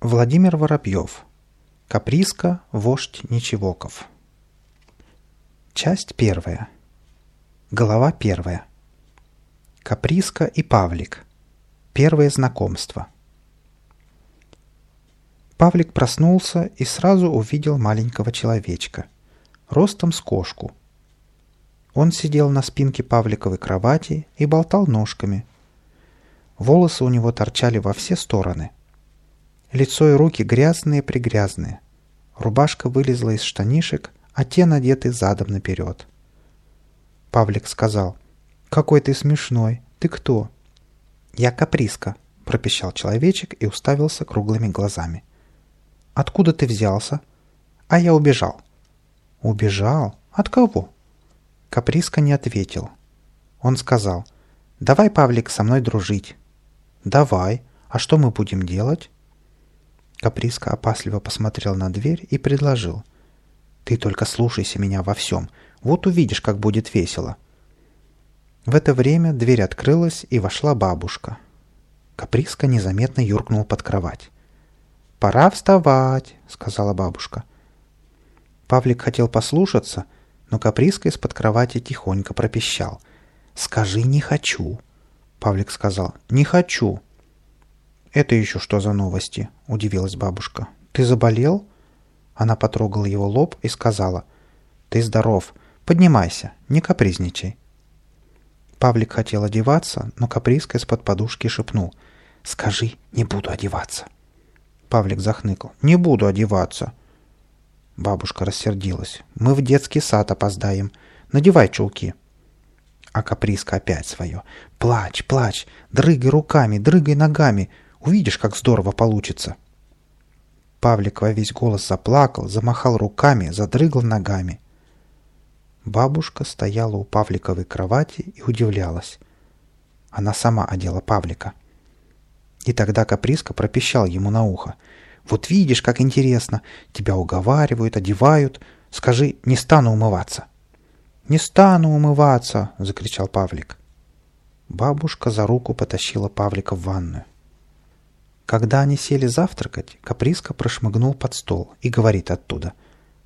Владимир Воробьев. Каприска, вождь Ничевоков. Часть первая. Глава первая. Каприска и Павлик. Первое знакомство. Павлик проснулся и сразу увидел маленького человечка. Ростом с кошку. Он сидел на спинке Павликовой кровати и болтал ножками. Волосы у него торчали во все стороны – Лицо и руки грязные-пригрязные. Рубашка вылезла из штанишек, а те надеты задом наперед. Павлик сказал, «Какой ты смешной! Ты кто?» «Я Каприска», — пропищал человечек и уставился круглыми глазами. «Откуда ты взялся?» «А я убежал». «Убежал? От кого?» Каприска не ответил. Он сказал, «Давай, Павлик, со мной дружить». «Давай. А что мы будем делать?» Каприска опасливо посмотрел на дверь и предложил. «Ты только слушайся меня во всем. Вот увидишь, как будет весело». В это время дверь открылась, и вошла бабушка. Каприска незаметно юркнул под кровать. «Пора вставать», — сказала бабушка. Павлик хотел послушаться, но Каприска из-под кровати тихонько пропищал. «Скажи, не хочу». Павлик сказал «Не хочу». «Это еще что за новости?» – удивилась бабушка. «Ты заболел?» Она потрогала его лоб и сказала. «Ты здоров. Поднимайся, не капризничай». Павлик хотел одеваться, но капризка из-под подушки шепнул. «Скажи, не буду одеваться». Павлик захныкал. «Не буду одеваться». Бабушка рассердилась. «Мы в детский сад опоздаем. Надевай чулки». А каприска опять свое. «Плачь, плачь, дрыгай руками, дрыгай ногами. Увидишь, как здорово получится!» Павлик во весь голос заплакал, замахал руками, задрыгал ногами. Бабушка стояла у Павликовой кровати и удивлялась. Она сама одела Павлика. И тогда Каприска пропищал ему на ухо. «Вот видишь, как интересно! Тебя уговаривают, одевают. Скажи, не стану умываться!» «Не стану умываться!» — закричал Павлик. Бабушка за руку потащила Павлика в ванную. Когда они сели завтракать, Каприска прошмыгнул под стол и говорит оттуда.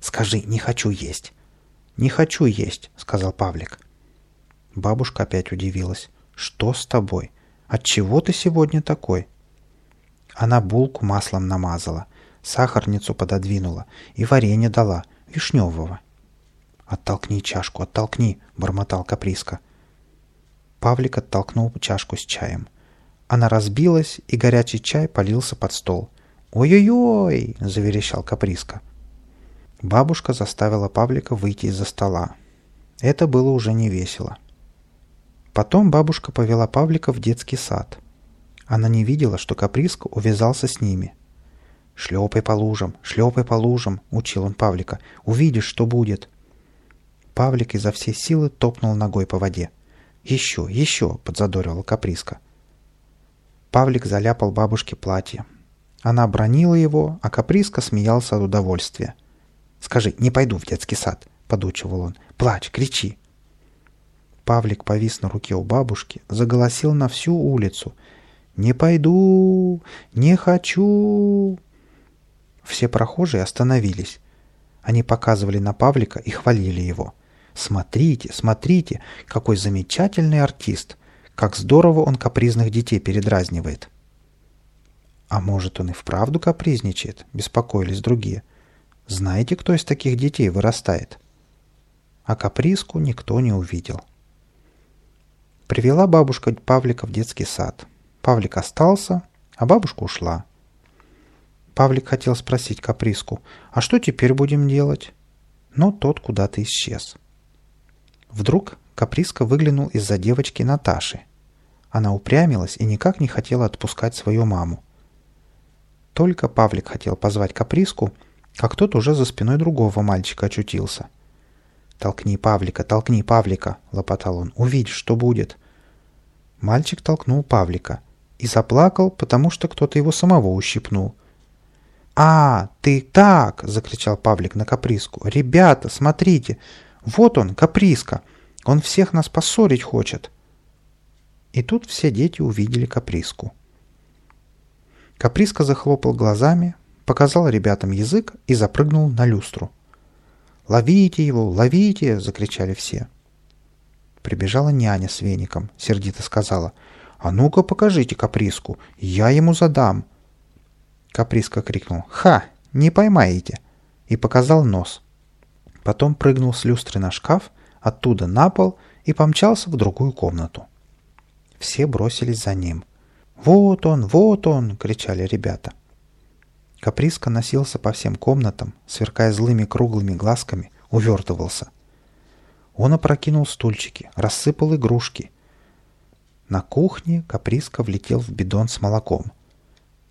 «Скажи, не хочу есть». «Не хочу есть», — сказал Павлик. Бабушка опять удивилась. «Что с тобой? Отчего ты сегодня такой?» Она булку маслом намазала, сахарницу пододвинула и варенье дала, вишневого. «Оттолкни чашку, оттолкни!» — бормотал Каприска. Павлик оттолкнул чашку с чаем. Она разбилась, и горячий чай полился под стол. «Ой-ой-ой!» — заверещал Каприска. Бабушка заставила Павлика выйти из-за стола. Это было уже не весело. Потом бабушка повела Павлика в детский сад. Она не видела, что Каприска увязался с ними. «Шлепай по лужам, шлепай по лужам», — учил он Павлика. «Увидишь, что будет». Павлик изо всей силы топнул ногой по воде. «Еще, еще!» — подзадоривала Каприска. Павлик заляпал бабушке платье. Она бронила его, а Каприска смеялся от удовольствия. «Скажи, не пойду в детский сад», — подучивал он. «Плачь, кричи». Павлик повис на руке у бабушки, заголосил на всю улицу. «Не пойду! Не хочу!» Все прохожие остановились. Они показывали на Павлика и хвалили его. «Смотрите, смотрите, какой замечательный артист! Как здорово он капризных детей передразнивает. А может, он и вправду капризничает, беспокоились другие. Знаете, кто из таких детей вырастает? А капризку никто не увидел. Привела бабушка Павлика в детский сад. Павлик остался, а бабушка ушла. Павлик хотел спросить капризку, а что теперь будем делать? Но тот куда-то исчез. Вдруг Каприска выглянул из-за девочки Наташи. Она упрямилась и никак не хотела отпускать свою маму. Только Павлик хотел позвать Каприску, как тот уже за спиной другого мальчика очутился. «Толкни Павлика, толкни Павлика!» — лопотал он. «Увидишь, что будет!» Мальчик толкнул Павлика и заплакал, потому что кто-то его самого ущипнул. «А, ты так!» — закричал Павлик на Каприску. «Ребята, смотрите! Вот он, Каприска! Он всех нас поссорить хочет. И тут все дети увидели каприску. Каприска захлопал глазами, показал ребятам язык и запрыгнул на люстру. «Ловите его! Ловите!» — закричали все. Прибежала няня с веником, сердито сказала. «А ну-ка покажите каприску, я ему задам!» Каприска крикнул «Ха! Не поймаете!» и показал нос. Потом прыгнул с люстры на шкаф, оттуда на пол и помчался в другую комнату. Все бросились за ним. «Вот он! Вот он!» — кричали ребята. Каприска носился по всем комнатам, сверкая злыми круглыми глазками, увертывался. Он опрокинул стульчики, рассыпал игрушки. На кухне Каприска влетел в бидон с молоком.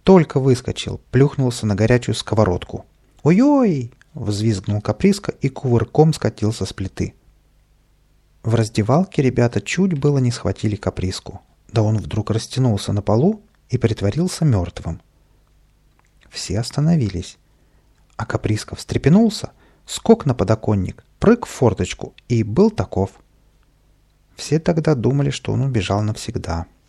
Только выскочил, плюхнулся на горячую сковородку. «Ой-ой!» — взвизгнул Каприска и кувырком скатился с плиты. В раздевалке ребята чуть было не схватили Каприску. Да он вдруг растянулся на полу и притворился мертвым. Все остановились. А Каприска встрепенулся, скок на подоконник, прыг в форточку и был таков. Все тогда думали, что он убежал навсегда. —